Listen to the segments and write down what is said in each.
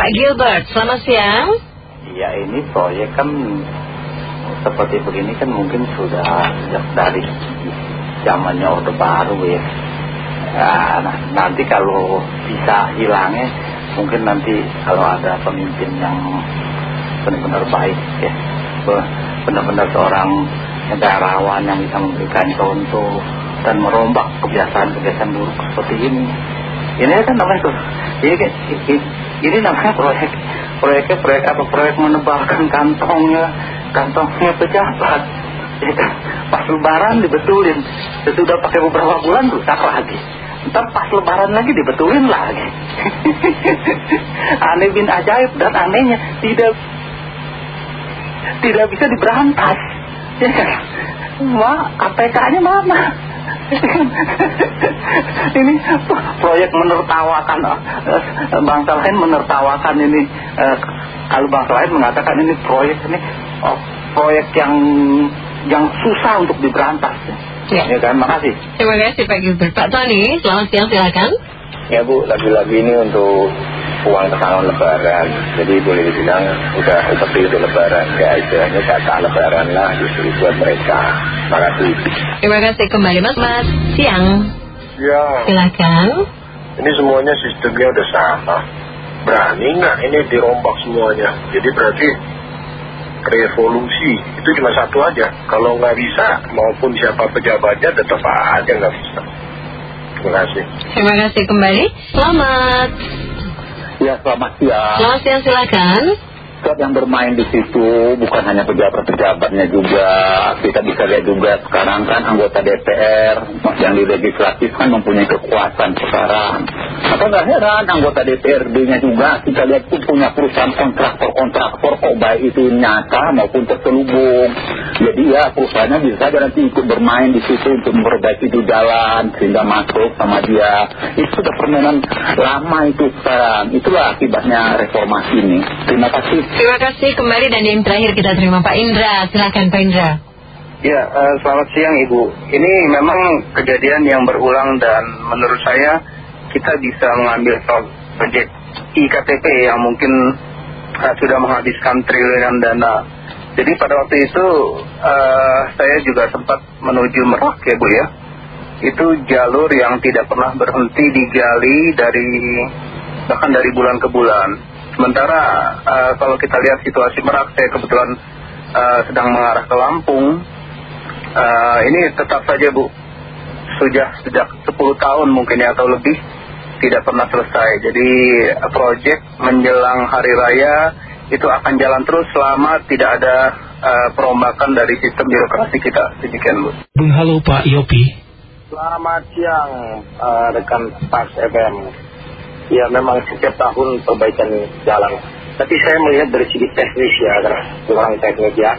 Pak Gilbert, selamat siang. Ya ini proyek kan seperti begini kan mungkin sudah sejak dari zamannya Orde Baru ya. ya nah, nanti kalau bisa hilangnya mungkin nanti kalau ada pemimpin yang benar-benar baik ya benar-benar seorang negarawan yang bisa memberikan contoh dan merombak kebiasaan-kebiasaan buruk seperti ini ini kan namanya tuh ini, ini, ini namanya proyek proyeknya proyek apa? Proyek menebalkan kantongnya. Kantongnya pejabat kan pas lebaran dibetulin. Sudah pakai beberapa bulan rusak lagi. Ntar pas lebaran lagi dibetulin lagi. Aneh bin ajaib dan anehnya Tidak Tidak bisa diberantas. Ya kan? Wah APK-nya mana ini proyek menertawakan uh, bangsa lain menertawakan ini uh, kalau bangsa lain mengatakan ini proyek ini oh, proyek yang yang susah untuk diberantas. Ya, ya kan? Makasih. Terima kasih Pak Gilbert. Pak Tony selamat siang silakan. Ya Bu lagi-lagi ini untuk uang pesangon lebaran. Jadi boleh dibilang udah seperti itu lebaran. Ya istilahnya kata lebaran lah justru buat mereka. Terima kasih. Terima kasih kembali mas. Mas siang. Ya. Silakan. Ini semuanya sistemnya udah sama. Berani nggak ini dirombak semuanya? Jadi berarti revolusi itu cuma satu aja. Kalau nggak bisa maupun siapa pejabatnya tetap aja nggak bisa. Terima kasih. Terima kasih kembali. Selamat Ya selamat siang. Selamat siang silakan. Saat yang bermain di situ bukan hanya pejabat-pejabatnya juga. Kita bisa lihat juga sekarang kan anggota DPR yang di legislatif kan mempunyai kekuatan sekarang. Apa nggak heran anggota DPRD-nya juga kita lihat pun punya perusahaan kontraktor-kontraktor kok baik itu nyata maupun terselubung. Jadi ya perusahaannya bisa saja nanti ikut bermain di situ untuk memperbaiki di jalan sehingga masuk sama dia. Itu sudah permainan lama itu sekarang. Itulah akibatnya reformasi ini. Terima kasih. Terima kasih kembali dan yang terakhir kita terima Pak Indra. Silakan Pak Indra. Ya, uh, selamat siang Ibu. Ini memang kejadian yang berulang dan menurut saya kita bisa mengambil proyek IKTP yang mungkin uh, sudah menghabiskan triliunan dana. Jadi pada waktu itu uh, saya juga sempat menuju Merak ya Bu ya. Itu jalur yang tidak pernah berhenti digali dari bahkan dari bulan ke bulan. Sementara uh, kalau kita lihat situasi Merak, saya kebetulan uh, sedang mengarah ke Lampung. Ini tetap saja Bu, sudah sejak 10 tahun mungkin ya atau lebih tidak pernah selesai. Jadi proyek menjelang hari raya itu akan jalan terus selama tidak ada uh, perombakan dari sistem birokrasi kita. Demikian Bu. Bung halo Pak Yopi. Selamat siang uh, rekan Pas FM. Ya memang setiap tahun perbaikan jalan. Tapi saya melihat dari segi teknis ya, kurang teknis ya.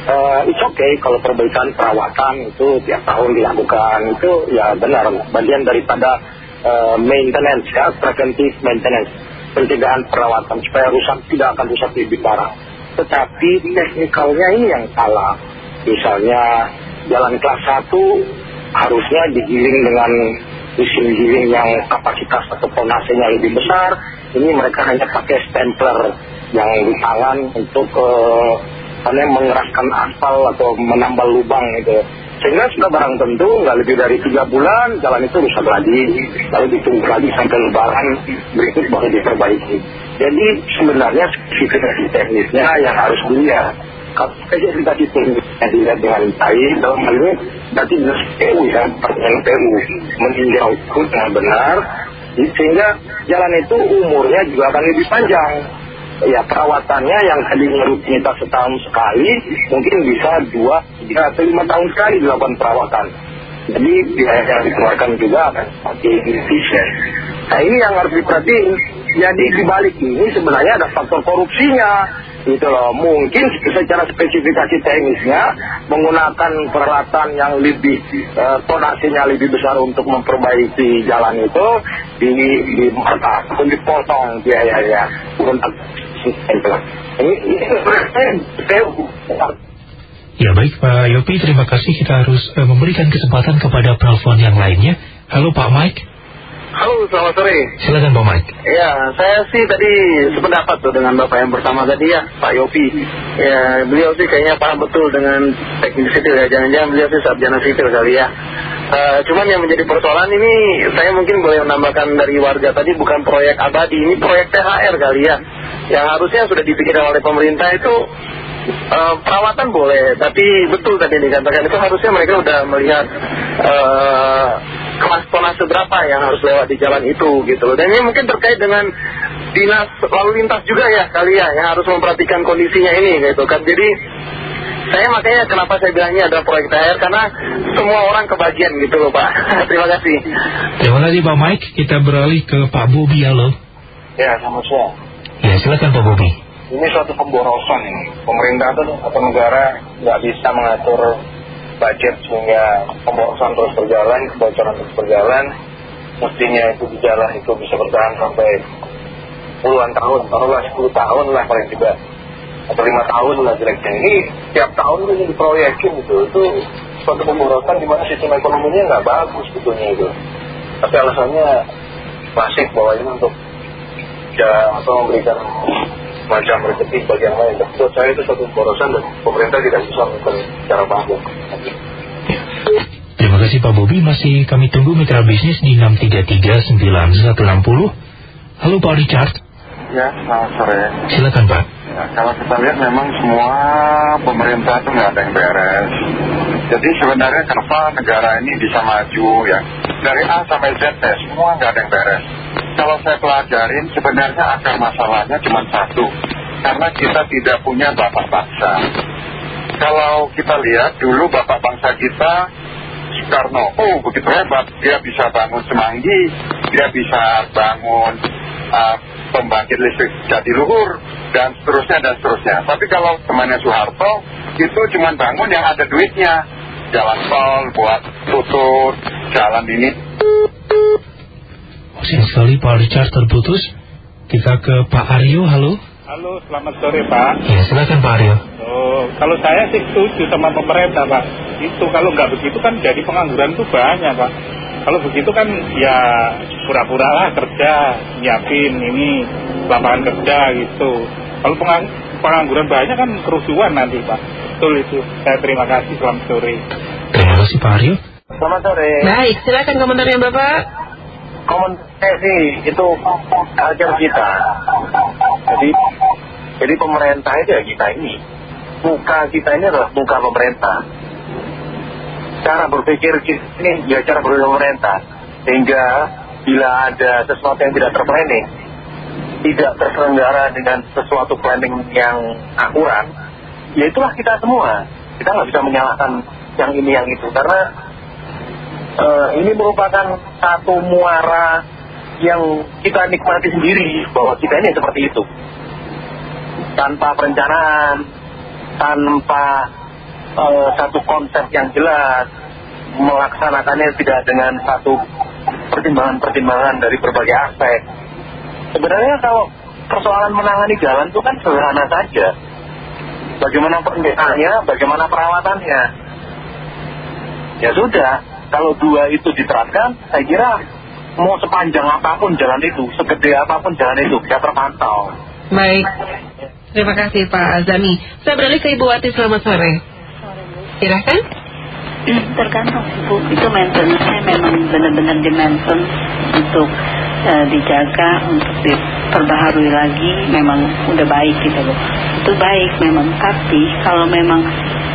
Uh, it's okay kalau perbaikan perawatan itu tiap tahun dilakukan itu ya benar bagian daripada uh, maintenance ya preventive maintenance pencegahan perawatan supaya rusak tidak akan rusak lebih parah. Tetapi teknikalnya ini yang salah. Misalnya jalan kelas 1 harusnya digiling dengan mesin giling yang kapasitas atau tonasenya lebih besar ini mereka hanya pakai stempler yang di tangan untuk uh, mengeraskan aspal atau menambal lubang gitu sehingga sudah barang tentu nggak lebih dari tiga bulan jalan itu rusak lagi. Lalu ditunggu lagi sampai lebaran berikut baru diperbaiki. Jadi sebenarnya spesifikasi teknisnya yang harus dilihat. Kalau spesifikasi teknisnya dilihat dengan baik dalam hal ini berarti jelas PU ya pertanyaan PU meninjau itu benar sehingga jalan itu umurnya juga akan lebih panjang ya perawatannya yang tadinya rutinitas setahun sekali mungkin bisa dua, tiga, atau lima tahun sekali dilakukan perawatan. Jadi biaya yang dikeluarkan juga akan semakin efisien. Nah ini yang harus diperhatiin. Jadi dibalik ini sebenarnya ada faktor korupsinya gitu loh. Mungkin secara spesifikasi teknisnya menggunakan peralatan yang lebih uh, tonasinya lebih besar untuk memperbaiki jalan itu di di ataupun dipotong biayanya untuk ini ini Ya baik Pak Yopi, terima kasih. Kita harus uh, memberikan kesempatan kepada pelfon yang lainnya. Halo Pak Mike. Halo, selamat sore. Silakan Pak Mike. Ya, saya sih tadi sependapat tuh dengan Bapak yang pertama tadi ya, Pak Yopi. Ya, beliau sih kayaknya paham betul dengan teknik sipil ya. Jangan-jangan beliau sih sarjana sipil kali ya. Eh, cuman yang menjadi persoalan ini, saya mungkin boleh menambahkan dari warga tadi bukan proyek abadi, ini proyek THR kali ya. Yang harusnya sudah dipikirkan oleh pemerintah itu eh, perawatan boleh, tapi betul tadi dikatakan itu harusnya mereka udah melihat eh, kelas tona seberapa yang harus lewat di jalan itu gitu loh. Dan ini mungkin terkait dengan dinas lalu lintas juga ya kali ya yang harus memperhatikan kondisinya ini gitu kan. Jadi saya makanya kenapa saya bilangnya adalah proyek THR karena semua orang kebagian gitu loh Pak. Terima kasih. Terima kasih Pak Mike. Kita beralih ke Pak Bobi, halo. Ya, selamat siang. Ya, silakan Pak Bobi. Ini suatu pemborosan ini. Pemerintah tuh atau negara nggak bisa mengatur budget sehingga pemborosan terus berjalan, kebocoran terus berjalan. Mestinya itu di jalan itu bisa bertahan sampai puluhan tahun, taruhlah 10 tahun lah paling tidak. Atau lima tahun lah jeleknya. Ini tiap tahun ini diproyekin gitu. Itu suatu pemborosan di mana sistem ekonominya nggak bagus sebetulnya itu. Tapi alasannya klasik bahwa ini untuk ya atau memberikan macam rezeki bagi yang lain. Tapi buat saya itu suatu pemborosan dan pemerintah tidak bisa melakukan secara bagus. Terima kasih Pak Bobi. Masih kami tunggu mitra bisnis di 6339160. Halo Pak Richard. Ya, selamat sore. Silakan Pak. Ya, kalau kita lihat memang semua pemerintah itu nggak ada yang beres. Jadi sebenarnya kenapa negara ini bisa maju ya? Dari A sampai Z ya, semua nggak ada yang beres. Kalau saya pelajarin sebenarnya akar masalahnya cuma satu. Karena kita tidak punya bapak bangsa. Kalau kita lihat dulu bapak bangsa kita Soekarno, oh begitu hebat, dia bisa bangun Semanggi, dia bisa bangun uh, pembangkit listrik Jatiluhur, dan seterusnya dan seterusnya. Tapi kalau temannya Soeharto, itu cuma bangun yang ada duitnya. Jalan tol buat tutut, jalan ini. Sayang sekali Pak Richard terputus. Kita ke Pak Aryo, halo. Halo, selamat sore Pak. Ya, silakan Pak Aryo. Oh, kalau saya sih setuju sama pemerintah Pak. Itu kalau nggak begitu kan jadi pengangguran tuh banyak Pak. Kalau begitu kan ya pura-pura lah kerja, nyiapin ini lapangan kerja gitu. Kalau pengang pengangguran banyak kan kerusuhan nanti Pak. Betul itu. Saya terima kasih, selamat sore. Terima kasih Pak Aryo. Selamat sore. Baik, silakan komentarnya Bapak. Komentar sih itu ajar kita. Jadi, jadi pemerintah itu ya kita ini. Muka kita ini adalah muka pemerintah. Cara berpikir ini ya cara berpikir pemerintah. Sehingga bila ada sesuatu yang tidak terplanning, tidak terselenggara dengan sesuatu planning yang akurat, ya itulah kita semua. Kita nggak bisa menyalahkan yang ini yang itu karena eh, ini merupakan satu muara yang kita nikmati sendiri bahwa kita ini seperti itu tanpa perencanaan tanpa eh, satu konsep yang jelas melaksanakannya tidak dengan satu pertimbangan-pertimbangan dari berbagai aspek sebenarnya kalau persoalan menangani jalan itu kan sederhana saja bagaimana perencananya bagaimana perawatannya ya sudah kalau dua itu diterapkan saya kira mau sepanjang apa pun jalan itu segede apa pun jalan itu bisa terpantau Baik. Terima kasih Pak Azami. Saya beralih ke Ibu Wati, selamat sore. Silahkan. tergantung Bu. Itu maintenance-nya memang benar-benar di maintenance untuk eh, dijaga untuk diperbaharui lagi memang udah baik gitu loh itu baik memang tapi kalau memang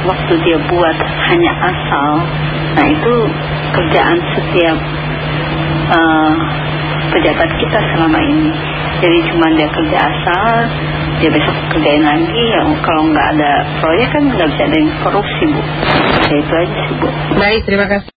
waktu dia buat hanya asal nah itu kerjaan setiap eh, pejabat kita selama ini. Jadi cuma dia kerja asal dia besok kerjain lagi. Ya kalau nggak ada proyek kan nggak bisa ada yang korupsi bu. Ya itu aja sih bu. Baik, terima kasih.